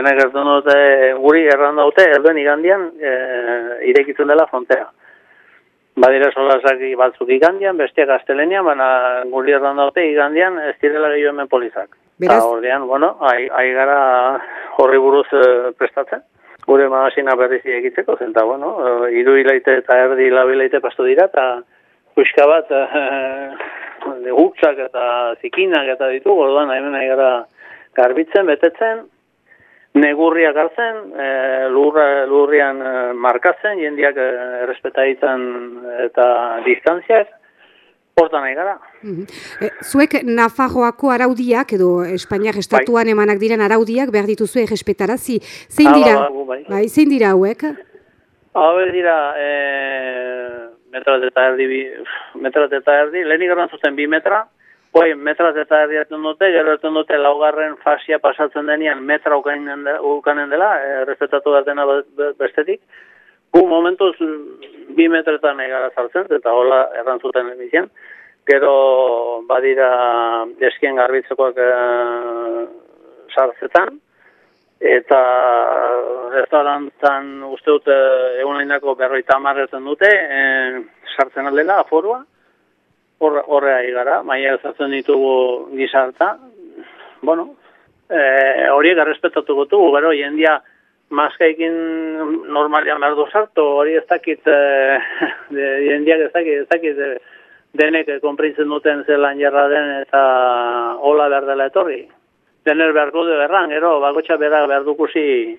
denek gertu dute, guri erran daute, erduen igandian, e, irekitzen dela frontera. Badira solasaki batzuk igandian, bestiak astelenian, baina guri erran daute igandian ez direla gehiago hemen polizak. Beraz? Eta ordean, bueno, ai gara horri buruz e, prestatzen. Gure magasina berriz egitzeko, zenta, bueno, e, iru hilaite eta erdi labilaite pastu dira, eta puxka bat e, guktzak eta zikinak eta ditu, orduan hemen gara garbitzen, betetzen, negurriak hartzen, e, lurra, lurrian e, markatzen, jendiak e, errespeta ditzen eta distantziak, hortan nahi gara. Mhm. E, zuek Nafarroako araudiak edo Espainiak estatuan emanak diren araudiak behar dituzue errespetarazi. Zein Ah, dira? ba, ba, gu bai. Bai, zein dira hauek? Hau dira, e, metrat eta erdi, bi, metrat eta erdi, lehenik erran zuten bi metra, Hoi, metrat eta erdi hartzen dute, gero hartzen dute laugarren fasia pasatzen denean metra ukanen, de, ukanen dela, e, respetatu behar dena be- be- bestetik. Gu momentuz bi metretan egara zartzen, eta hola erran zuten emizien. Gero badira eskien garbitzekoak e, sartzetan, eta restaurantan uste dute egun hainako berroita amarretzen dute, e, sartzen aldela, aforua, Hor- horrea igara, maia ezatzen ditugu gizarta. Bueno, e, horiek errespetatuko dugu, gero jendia maskaikin normalian behar du sartu, hori ez dakit, e, de, jendiak ez dakit, ez dakit e, denek konprintzen duten zelan jarra den eta hola behar dela etorri. Dener beharko du berran, gero, bakotxa berak behar dukusi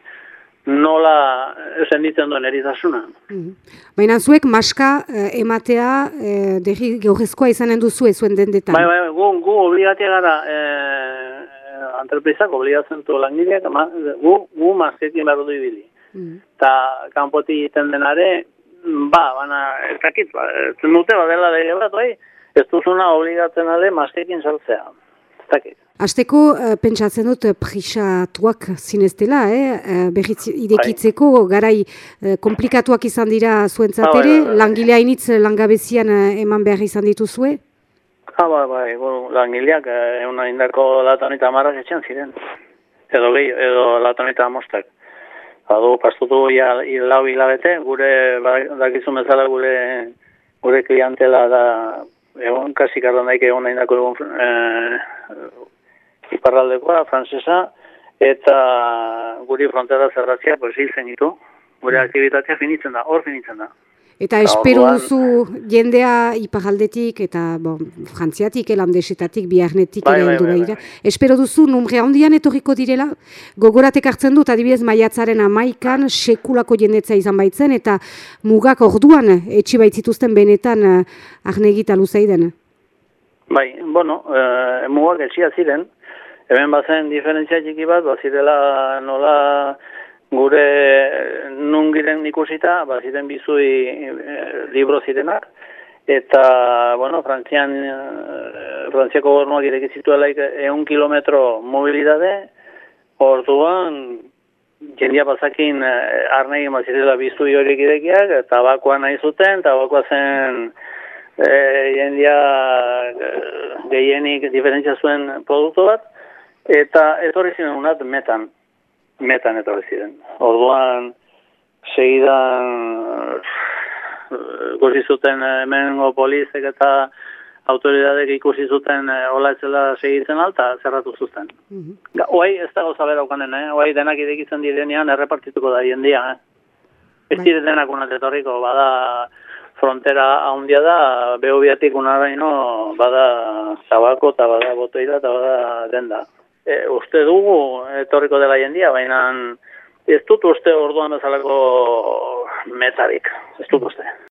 nola senditzen duen eritasuna. Mhm. Baina zuek maska eh, ematea eh, derri geurrezkoa izanen duzu zuen dendetan. Bai, bai, gu, gu obligatia gara, eh, entreprisak obligatzen du langileak, ma, gu, gu maskekin behar du ibili. Mhm. Eta kanpoti egiten denare, ba, baina, ez dakit, ba, ez dute badela lege bat, bai, ez duzuna obligatzen ale maskekin saltzea. Ez dakit. Azteko, eh, pentsatzen dut, eh, prisatuak zineztela, eh? eh, berriz idekitzeko garai eh, komplikatuak izan dira zuentzat Ah, bai, ere, bai, bai. langile hainitz langabezian eman behar izan dituzue? Ha, bai, bai, gu, langileak egun indako latonita amarrak etxean ziren. Edo gehi, edo latonita amostak. Badu, pastutu ja, lau hilabete, gure, ba- dakizun bezala gure, gure klientela da, egon, kasi kardan daik egon indako egon, eh, iparraldekoa, frantsesa, eta guri frontera zerratzea, pues, hil zen ditu. Gure aktivitatea finitzen da, hor finitzen da. Eta Eta espero duzu jendea iparaldetik eta bon, frantziatik, elandesetatik, biarnetik Bai, ere bai, heldu bai, behira. Espero duzu numre handian etorriko direla, gogoratek hartzen dut, adibidez maiatzaren amaikan sekulako jendetza izan baitzen, eta mugak orduan etxi baitzituzten benetan eh, arnegita luzeiden. Bai, bueno, e, mugak etxia ziren, hemen bazen diferentzia txiki bat, bazirela nola gure nungiren ikusita, baziren bizui e, libro zirenak, eta, bueno, Frantzian, e, Frantziako gobernuak ireki zituelaik eun kilometro mobilidade, orduan, jendia bazakin e, arnegin bazirela bizui horiek irekiak, tabakoa nahi zuten, tabakoa zen e, jendia e, gehienik diferentzia zuen produktu bat, eta etorri ziren unat metan, metan etorri ziren. Orduan, segidan eh, ikusi zuten hemengo polizek eta autoridadek ikusi zuten eh, hola etzela segitzen alta, zerratu zuten. Mhm. Ga- Oai, ez dago zabera ukanen, eh? Oai, denak irekitzen direnean errepartituko da jendia, eh? Ez Bai. dire denak unat etorriko, bada frontera handia da, behobiatik unaraino bada zabako eta bada botoira eta bada denda. E, uste dugu etorriko dela jendia, baina ez dut uste orduan bezalako metarik, ez dut uste.